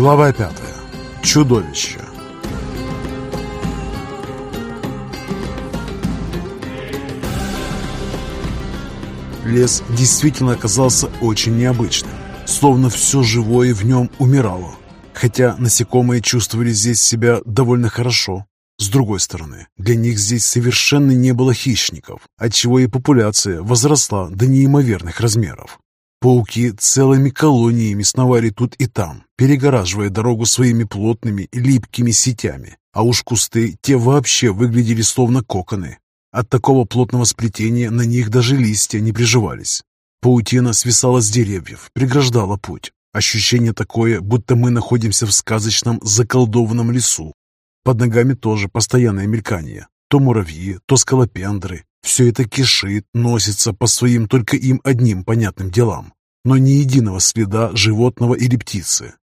Глава пятая. Чудовище. Лес действительно оказался очень необычным, словно все живое в нем умирало. Хотя насекомые чувствовали здесь себя довольно хорошо. С другой стороны, для них здесь совершенно не было хищников, отчего и популяция возросла до неимоверных размеров. Пауки целыми колониями сновали тут и там, перегораживая дорогу своими плотными и липкими сетями. А уж кусты те вообще выглядели словно коконы. От такого плотного сплетения на них даже листья не приживались. Паутина свисала с деревьев, преграждала путь. Ощущение такое, будто мы находимся в сказочном заколдованном лесу. Под ногами тоже постоянное мелькание. То муравьи, то скалопендры, все это кишит, носится по своим только им одним понятным делам, но ни единого следа животного или птицы.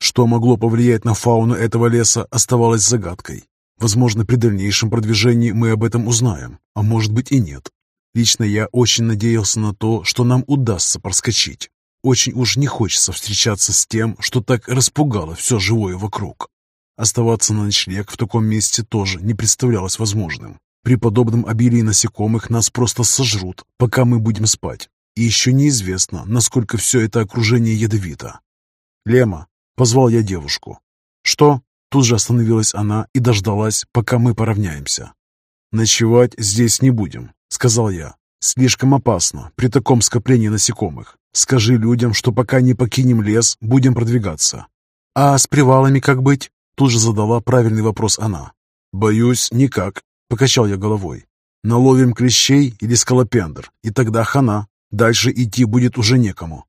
Что могло повлиять на фауну этого леса, оставалось загадкой. Возможно, при дальнейшем продвижении мы об этом узнаем, а может быть и нет. Лично я очень надеялся на то, что нам удастся проскочить. Очень уж не хочется встречаться с тем, что так распугало все живое вокруг. Оставаться на ночлег в таком месте тоже не представлялось возможным. При подобном обилии насекомых нас просто сожрут, пока мы будем спать. И еще неизвестно, насколько все это окружение ядовито. «Лема!» — позвал я девушку. «Что?» — тут же остановилась она и дождалась, пока мы поравняемся. «Ночевать здесь не будем», — сказал я. «Слишком опасно при таком скоплении насекомых. Скажи людям, что пока не покинем лес, будем продвигаться». «А с привалами как быть?» — тут же задала правильный вопрос она. «Боюсь, никак. Покачал я головой. Наловим клещей или скалопендр, и тогда хана. Дальше идти будет уже некому.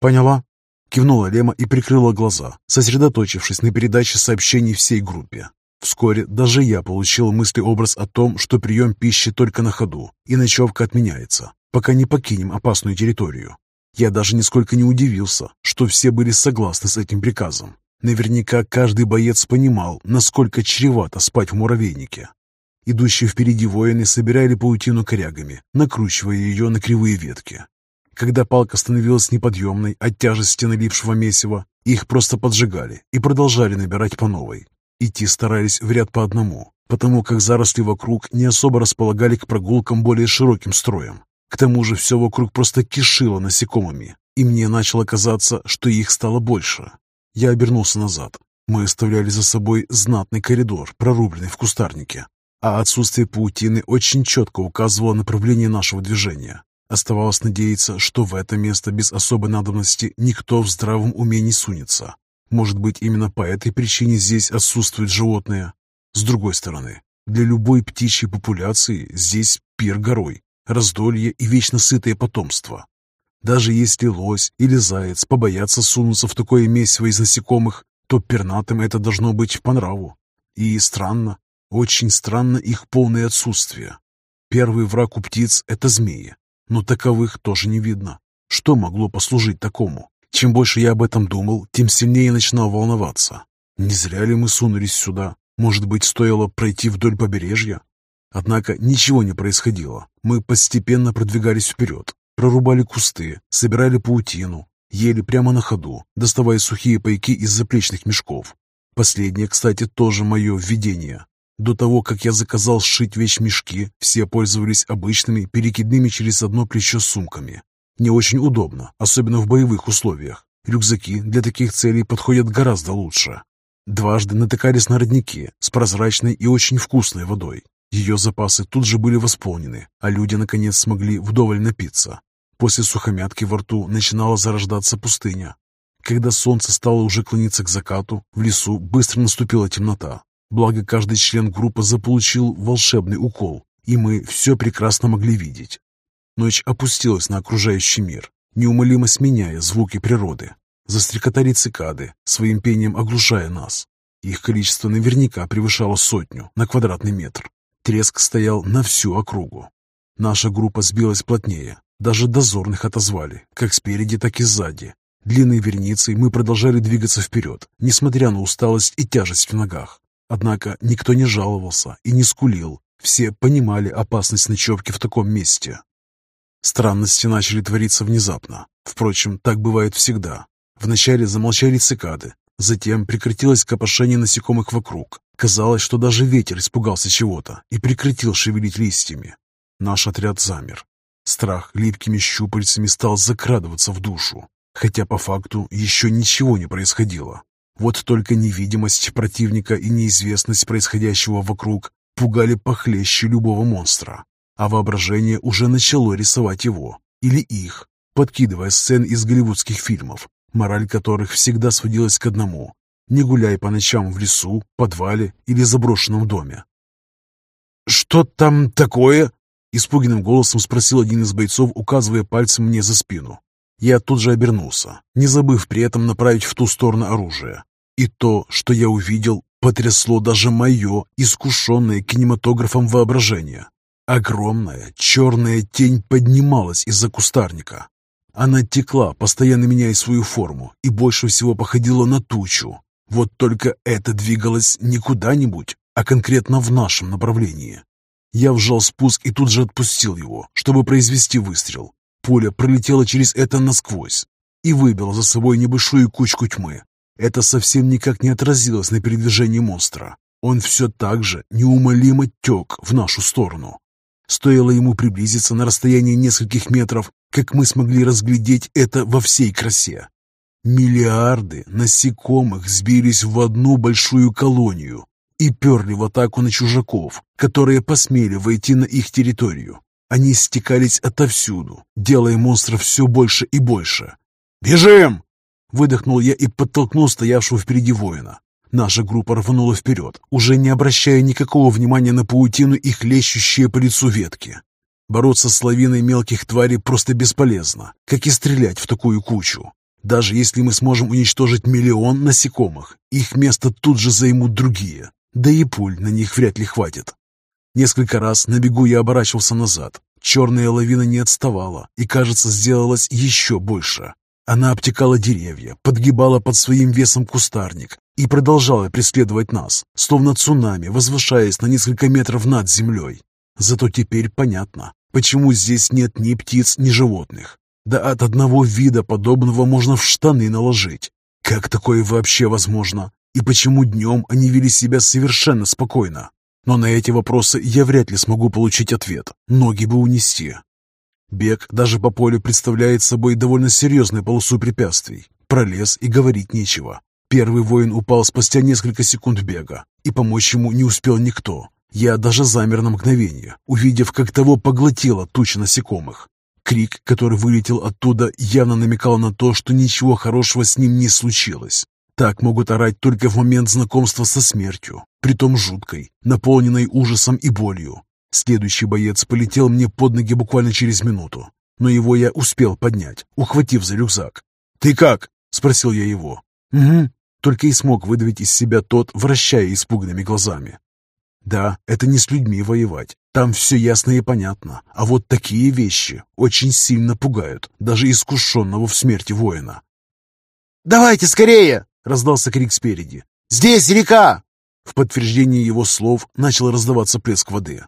Поняла? Кивнула Лема и прикрыла глаза, сосредоточившись на передаче сообщений всей группе. Вскоре даже я получил мыслеобраз о том, что прием пищи только на ходу, и ночевка отменяется, пока не покинем опасную территорию. Я даже нисколько не удивился, что все были согласны с этим приказом. Наверняка каждый боец понимал, насколько чревато спать в муравейнике. Идущие впереди воины собирали паутину корягами, накручивая ее на кривые ветки. Когда палка становилась неподъемной от тяжести налипшего месива, их просто поджигали и продолжали набирать по новой. Идти старались в ряд по одному, потому как заросли вокруг не особо располагали к прогулкам более широким строем. К тому же все вокруг просто кишило насекомыми, и мне начало казаться, что их стало больше. Я обернулся назад. Мы оставляли за собой знатный коридор, прорубленный в кустарнике а отсутствие паутины очень четко указывало направление нашего движения. Оставалось надеяться, что в это место без особой надобности никто в здравом уме не сунется. Может быть, именно по этой причине здесь отсутствуют животные. С другой стороны, для любой птичьей популяции здесь пир горой, раздолье и вечно сытое потомство. Даже если лось или заяц побоятся сунуться в такое месиво из насекомых, то пернатым это должно быть по нраву. И странно, очень странно их полное отсутствие. Первый враг у птиц — это змеи, но таковых тоже не видно. Что могло послужить такому? Чем больше я об этом думал, тем сильнее начинал волноваться. Не зря ли мы сунулись сюда? Может быть, стоило пройти вдоль побережья? Однако ничего не происходило. Мы постепенно продвигались вперед, прорубали кусты, собирали паутину, ели прямо на ходу, доставая сухие пайки из заплечных мешков. Последнее, кстати, тоже мое введение. До того, как я заказал сшить вещмешки, все пользовались обычными перекидными через одно плечо сумками. Не очень удобно, особенно в боевых условиях. Рюкзаки для таких целей подходят гораздо лучше. Дважды натыкались на родники с прозрачной и очень вкусной водой. Ее запасы тут же были восполнены, а люди наконец смогли вдоволь напиться. После сухомятки во рту начинала зарождаться пустыня. Когда солнце стало уже клониться к закату, в лесу быстро наступила темнота. Благо, каждый член группы заполучил волшебный укол, и мы все прекрасно могли видеть. Ночь опустилась на окружающий мир, неумолимо сменяя звуки природы. Застрекотали цикады, своим пением оглушая нас. Их количество наверняка превышало сотню на квадратный метр. Треск стоял на всю округу. Наша группа сбилась плотнее. Даже дозорных отозвали, как спереди, так и сзади. Длинной верницей мы продолжали двигаться вперед, несмотря на усталость и тяжесть в ногах. Однако никто не жаловался и не скулил. Все понимали опасность ночевки в таком месте. Странности начали твориться внезапно. Впрочем, так бывает всегда. Вначале замолчали цикады, Затем прекратилось копошение насекомых вокруг. Казалось, что даже ветер испугался чего-то и прекратил шевелить листьями. Наш отряд замер. Страх липкими щупальцами стал закрадываться в душу, хотя по факту еще ничего не происходило. Вот только невидимость противника и неизвестность происходящего вокруг пугали похлеще любого монстра, а воображение уже начало рисовать его, или их, подкидывая сцен из голливудских фильмов, мораль которых всегда сводилась к одному – не гуляй по ночам в лесу, подвале или заброшенном доме. «Что там такое?» – испуганным голосом спросил один из бойцов, указывая пальцем мне за спину. Я тут же обернулся, не забыв при этом направить в ту сторону оружие. И то, что я увидел, потрясло даже мое искушенное кинематографом воображение. Огромная черная тень поднималась из-за кустарника. Она текла, постоянно меняя свою форму, и больше всего походила на тучу. Вот только это двигалось не куда-нибудь, а конкретно в нашем направлении. Я вжал спуск и тут же отпустил его, чтобы произвести выстрел. Пуля пролетела через это насквозь и выбила за собой небольшую кучку тьмы. Это совсем никак не отразилось на передвижении монстра. Он все так же неумолимо тек в нашу сторону. Стоило ему приблизиться на расстояние нескольких метров, как мы смогли разглядеть это во всей красе. Миллиарды насекомых сбились в одну большую колонию и перли в атаку на чужаков, которые посмели войти на их территорию. Они стекались отовсюду, делая монстров все больше и больше. «Бежим!» Выдохнул я и подтолкнул стоявшего впереди воина. Наша группа рванула вперед, уже не обращая никакого внимания на паутину и хлещущие по лицу ветки. Бороться с лавиной мелких тварей просто бесполезно, как и стрелять в такую кучу. Даже если мы сможем уничтожить миллион насекомых, их место тут же займут другие, да и пуль на них вряд ли хватит. Несколько раз на бегу я оборачивался назад. Черная лавина не отставала и, кажется, сделалась еще больше. Она обтекала деревья, подгибала под своим весом кустарник и продолжала преследовать нас, словно цунами, возвышаясь на несколько метров над землей. Зато теперь понятно, почему здесь нет ни птиц, ни животных. Да от одного вида подобного можно в штаны наложить. Как такое вообще возможно? И почему днем они вели себя совершенно спокойно? Но на эти вопросы я вряд ли смогу получить ответ. Ноги бы унести. Бег даже по полю представляет собой довольно серьезную полосу препятствий. Пролез и говорить нечего. Первый воин упал спустя несколько секунд бега, и помочь ему не успел никто. Я даже замер на мгновение, увидев, как того поглотила туча насекомых. Крик, который вылетел оттуда, явно намекал на то, что ничего хорошего с ним не случилось. Так могут орать только в момент знакомства со смертью, притом жуткой, наполненной ужасом и болью. Следующий боец полетел мне под ноги буквально через минуту, но его я успел поднять, ухватив за рюкзак. «Ты как?» — спросил я его. «Угу», — только и смог выдавить из себя тот, вращая испуганными глазами. Да, это не с людьми воевать, там все ясно и понятно, а вот такие вещи очень сильно пугают даже искушенного в смерти воина. «Давайте скорее!» — раздался крик спереди. «Здесь река!» В подтверждение его слов начал раздаваться плеск воды.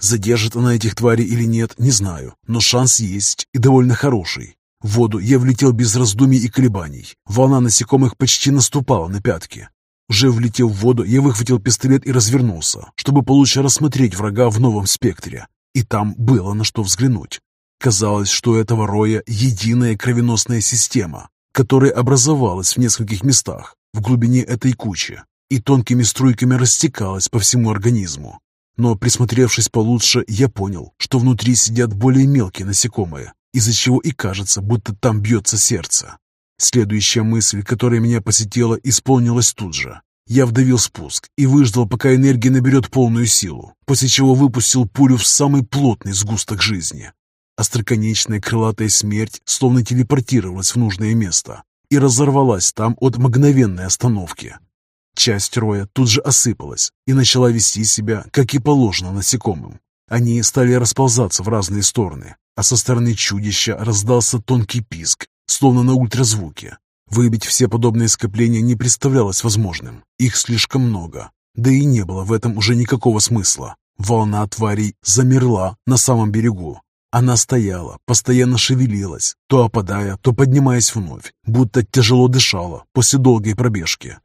Задержит она этих тварей или нет, не знаю, но шанс есть и довольно хороший. В воду я влетел без раздумий и колебаний. Волна насекомых почти наступала на пятки. Уже влетев в воду, я выхватил пистолет и развернулся, чтобы получше рассмотреть врага в новом спектре. И там было на что взглянуть. Казалось, что у этого роя единая кровеносная система, которая образовалась в нескольких местах в глубине этой кучи и тонкими струйками растекалась по всему организму. Но присмотревшись получше, я понял, что внутри сидят более мелкие насекомые, из-за чего и кажется, будто там бьется сердце. Следующая мысль, которая меня посетила, исполнилась тут же. Я вдавил спуск и выждал, пока энергия наберет полную силу, после чего выпустил пулю в самый плотный сгусток жизни. Остроконечная крылатая смерть словно телепортировалась в нужное место и разорвалась там от мгновенной остановки. Часть роя тут же осыпалась и начала вести себя, как и положено насекомым. Они стали расползаться в разные стороны, а со стороны чудища раздался тонкий писк, словно на ультразвуке. Выбить все подобные скопления не представлялось возможным. Их слишком много. Да и не было в этом уже никакого смысла. Волна тварей замерла на самом берегу, Она стояла, постоянно шевелилась, то опадая, то поднимаясь вновь, будто тяжело дышала после долгой пробежки.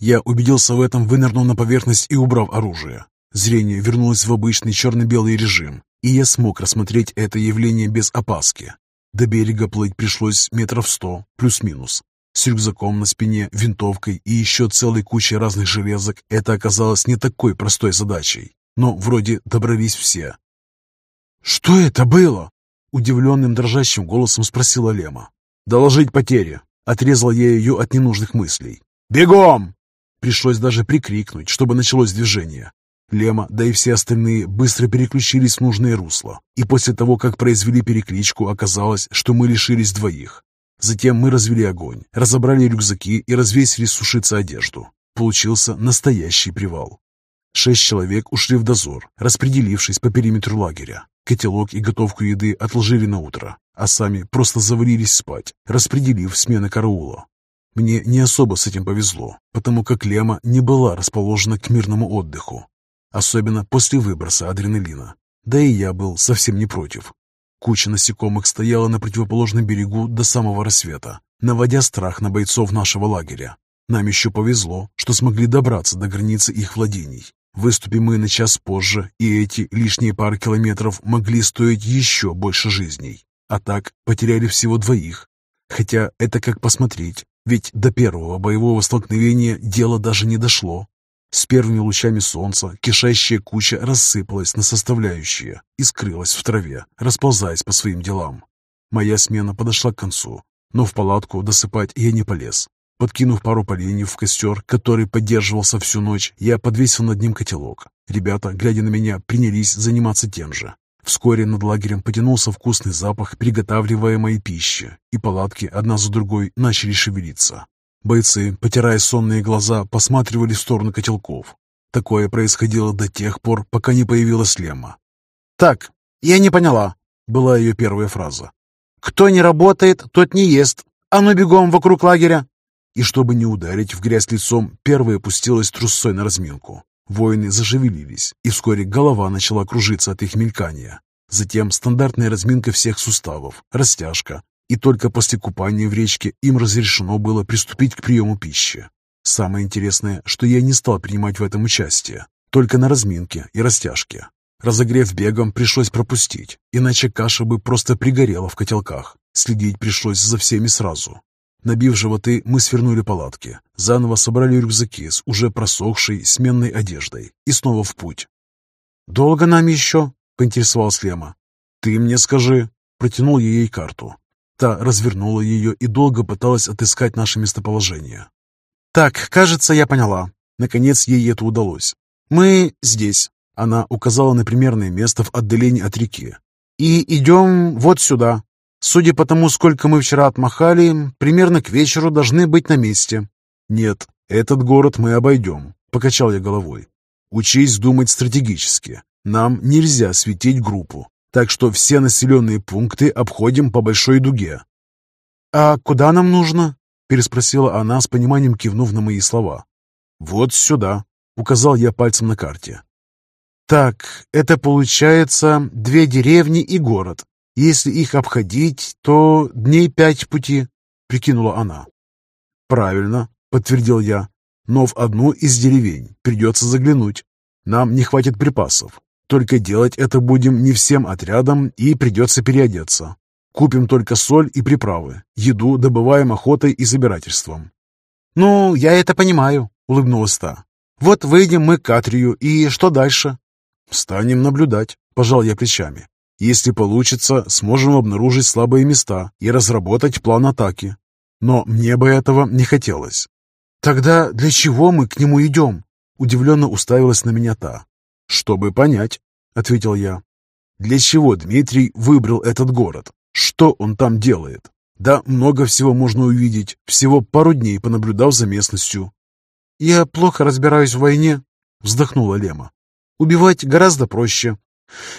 Я убедился в этом, вынырнув на поверхность и убрав оружие. Зрение вернулось в обычный черно-белый режим, и я смог рассмотреть это явление без опаски. До берега плыть пришлось метров сто, плюс-минус. С рюкзаком на спине, винтовкой и еще целой кучей разных железок это оказалось не такой простой задачей. Но вроде добрались все. «Что это было?» Удивленным дрожащим голосом спросила Лема. «Доложить потери». Отрезал я ее от ненужных мыслей. «Бегом!» Пришлось даже прикрикнуть, чтобы началось движение. Лема, да и все остальные быстро переключились в нужное русло, и после того, как произвели перекличку, оказалось, что мы лишились двоих. Затем мы развели огонь, разобрали рюкзаки и развесили сушиться одежду. Получился настоящий привал. Шесть человек ушли в дозор, распределившись по периметру лагеря. Котелок и готовку еды отложили на утро, а сами просто завалились спать, распределив смены караула. Мне не особо с этим повезло, потому как Лема не была расположена к мирному отдыху, особенно после выброса адреналина. Да и я был совсем не против. Куча насекомых стояла на противоположном берегу до самого рассвета, наводя страх на бойцов нашего лагеря. Нам еще повезло, что смогли добраться до границы их владений. Выступим мы на час позже, и эти лишние пары километров могли стоить еще больше жизней. А так потеряли всего двоих. Хотя это как посмотреть, ведь до первого боевого столкновения дело даже не дошло. С первыми лучами солнца кишащая куча рассыпалась на составляющие и скрылась в траве, расползаясь по своим делам. Моя смена подошла к концу, но в палатку досыпать я не полез. Подкинув пару поленьев в костер, который поддерживался всю ночь, я подвесил над ним котелок. Ребята, глядя на меня, принялись заниматься тем же. Вскоре над лагерем потянулся вкусный запах приготавливаемой пищи, и палатки одна за другой начали шевелиться. Бойцы, потирая сонные глаза, посматривали в сторону котелков. Такое происходило до тех пор, пока не появилась Лема. «Так, я не поняла», — была ее первая фраза. «Кто не работает, тот не ест. А ну бегом вокруг лагеря!» И чтобы не ударить в грязь лицом, первая опустилась трусцой на разминку. Воины зашевелились, и вскоре голова начала кружиться от их мелькания. Затем стандартная разминка всех суставов, растяжка, и только после купания в речке им разрешено было приступить к приему пищи. Самое интересное, что я не стал принимать в этом участие, только на разминке и растяжке. Разогрев бегом пришлось пропустить, иначе каша бы просто пригорела в котелках. Следить пришлось за всеми сразу. Набив животы, мы свернули палатки, заново собрали рюкзаки с уже просохшей сменной одеждой и снова в путь. «Долго нам еще?» — поинтересовался Лема. «Ты мне скажи», — протянул я ей карту. Та развернула ее и долго пыталась отыскать наше местоположение. «Так, кажется, я поняла». Наконец ей это удалось. «Мы здесь». Она указала на примерное место в отдалении от реки. «И идем вот сюда. Судя по тому, сколько мы вчера отмахали, примерно к вечеру должны быть на месте». «Нет, этот город мы обойдем», — покачал я головой. «Учись думать стратегически. Нам нельзя светить группу. Так что все населенные пункты обходим по большой дуге. «А куда нам нужно?» – переспросила она с пониманием, кивнув на мои слова. «Вот сюда», – указал я пальцем на карте. «Так, это получается две деревни и город. Если их обходить, то дней пять пути», — прикинула она. «Правильно», — подтвердил я. «Но в одну из деревень придется заглянуть. Нам не хватит припасов. Только делать это будем не всем отрядом и придется переодеться. Купим только соль и приправы. Еду добываем охотой и собирательством. «Ну, я это понимаю», — улыбнулась та. «Вот выйдем мы к Атрию, и что дальше?» «Станем наблюдать», — пожал я плечами. «Если получится, сможем обнаружить слабые места и разработать план атаки. Но мне бы этого не хотелось». «Тогда для чего мы к нему идем?» Удивленно уставилась на меня та. «Чтобы понять», — ответил я. «Для чего Дмитрий выбрал этот город? Что он там делает? Да, много всего можно увидеть, всего пару дней понаблюдав за местностью». «Я плохо разбираюсь в войне», — вздохнула Лема. «Убивать гораздо проще,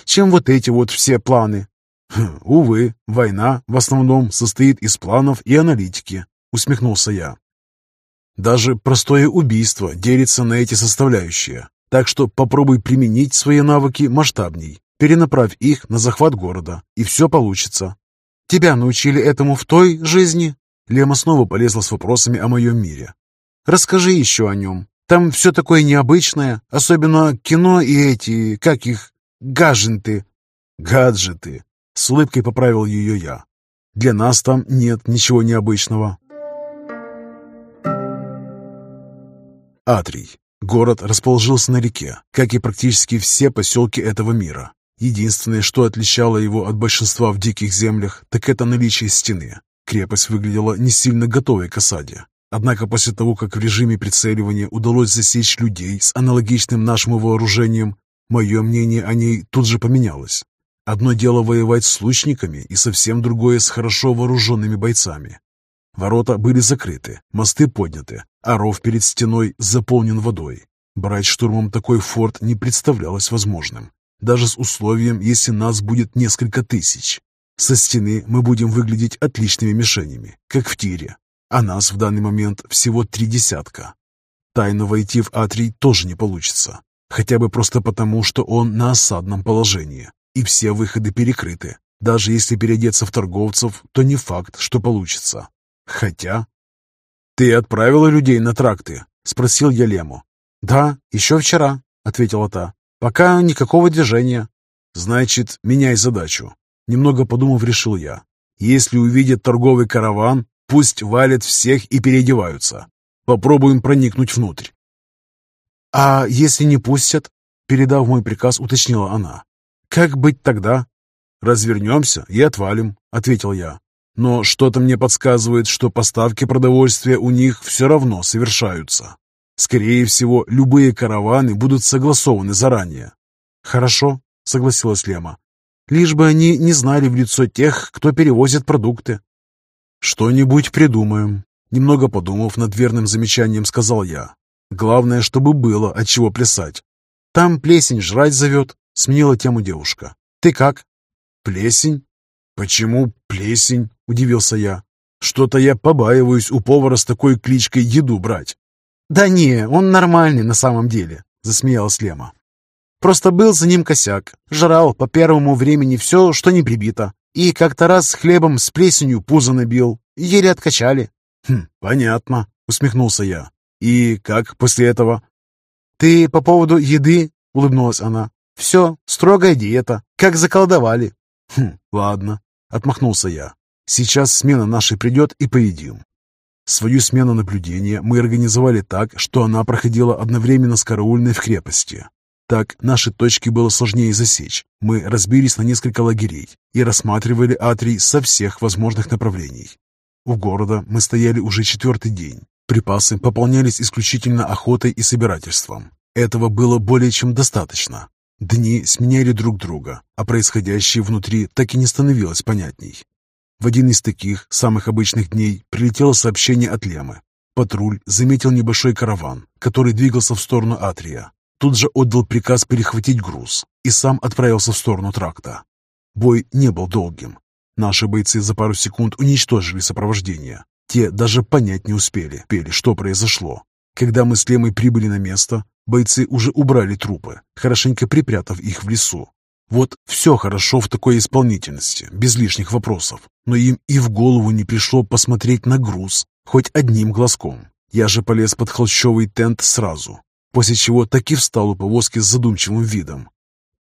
чем вот эти вот все планы». Хм, «Увы, война в основном состоит из планов и аналитики», — усмехнулся я. «Даже простое убийство делится на эти составляющие. Так что попробуй применить свои навыки масштабней. Перенаправь их на захват города, и все получится. Тебя научили этому в той жизни?» Лема снова полезла с вопросами о моем мире. «Расскажи еще о нем. Там все такое необычное, особенно кино и эти, как их, гаджеты». «Гаджеты», — с улыбкой поправил ее я. «Для нас там нет ничего необычного». Атрий. Город расположился на реке, как и практически все поселки этого мира. Единственное, что отличало его от большинства в диких землях, так это наличие стены. Крепость выглядела не сильно готовой к осаде. Однако после того, как в режиме прицеливания удалось засечь людей с аналогичным нашему вооружением, мое мнение о ней тут же поменялось. Одно дело воевать с лучниками и совсем другое с хорошо вооруженными бойцами. Ворота были закрыты, мосты подняты, а ров перед стеной заполнен водой. Брать штурмом такой форт не представлялось возможным, даже с условием, если нас будет несколько тысяч. Со стены мы будем выглядеть отличными мишенями, как в тире, а нас в данный момент всего три десятка. Тайно войти в Атрий тоже не получится, хотя бы просто потому, что он на осадном положении, и все выходы перекрыты. Даже если переодеться в торговцев, то не факт, что получится. Хотя «Ты отправила людей на тракты?» — спросил я Лему. «Да, еще вчера», — ответила та. «Пока никакого движения». «Значит, меняй задачу». Немного подумав, решил я. «Если увидят торговый караван, пусть валят всех и переодеваются. Попробуем проникнуть внутрь». «А если не пустят?» Передав мой приказ, уточнила она. «Как быть тогда?» «Развернемся и отвалим», — ответил я. Но что-то мне подсказывает, что поставки продовольствия у них все равно совершаются. Скорее всего, любые караваны будут согласованы заранее. «Хорошо», — согласилась Лема. «Лишь бы они не знали в лицо тех, кто перевозит продукты». «Что-нибудь придумаем», — немного подумав над верным замечанием, сказал я. «Главное, чтобы было от чего плясать». «Там плесень жрать зовет», — сменила тему девушка. «Ты как?» «Плесень? Почему плесень?» — удивился я. «Что-то я побаиваюсь у повара с такой кличкой еду брать». «Да не, он нормальный на самом деле», — засмеялась Лема. «Просто был за ним косяк. Жрал по первому времени все, что не прибито. И как-то раз хлебом с плесенью пузо набил. Еле откачали». «Хм, понятно», — усмехнулся я. «И как после этого?» «Ты по поводу еды?» — улыбнулась она. «Все, строгая диета, как заколдовали». «Хм, ладно», — отмахнулся я. Сейчас смена нашей придет и поедим. Свою смену наблюдения мы организовали так, что она проходила одновременно с караульной в крепости. Так наши точки было сложнее засечь. Мы разбились на несколько лагерей и рассматривали Атрий со всех возможных направлений. У города мы стояли уже четвертый день. Припасы пополнялись исключительно охотой и собирательством. Этого было более чем достаточно. Дни сменяли друг друга, а происходящее внутри так и не становилось понятней. В один из таких, самых обычных дней, прилетело сообщение от Лемы. Патруль заметил небольшой караван, который двигался в сторону Атрия. Тут же отдал приказ перехватить груз и сам отправился в сторону тракта. Бой не был долгим. Наши бойцы за пару секунд уничтожили сопровождение. Те даже понять не успели, пели, что произошло. Когда мы с Лемой прибыли на место, бойцы уже убрали трупы, хорошенько припрятав их в лесу. Вот все хорошо в такой исполнительности, без лишних вопросов, но им и в голову не пришло посмотреть на груз, хоть одним глазком. Я же полез под холщовый тент сразу, после чего так и встал у повозки с задумчивым видом.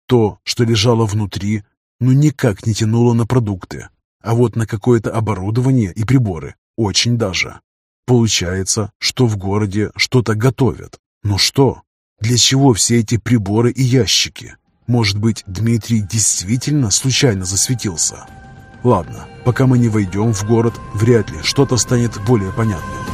То, что лежало внутри, ну никак не тянуло на продукты, а вот на какое-то оборудование и приборы очень даже. Получается, что в городе что-то готовят. Но что? Для чего все эти приборы и ящики? Может быть, Дмитрий действительно случайно засветился? Ладно, пока мы не войдем в город, вряд ли что-то станет более понятным.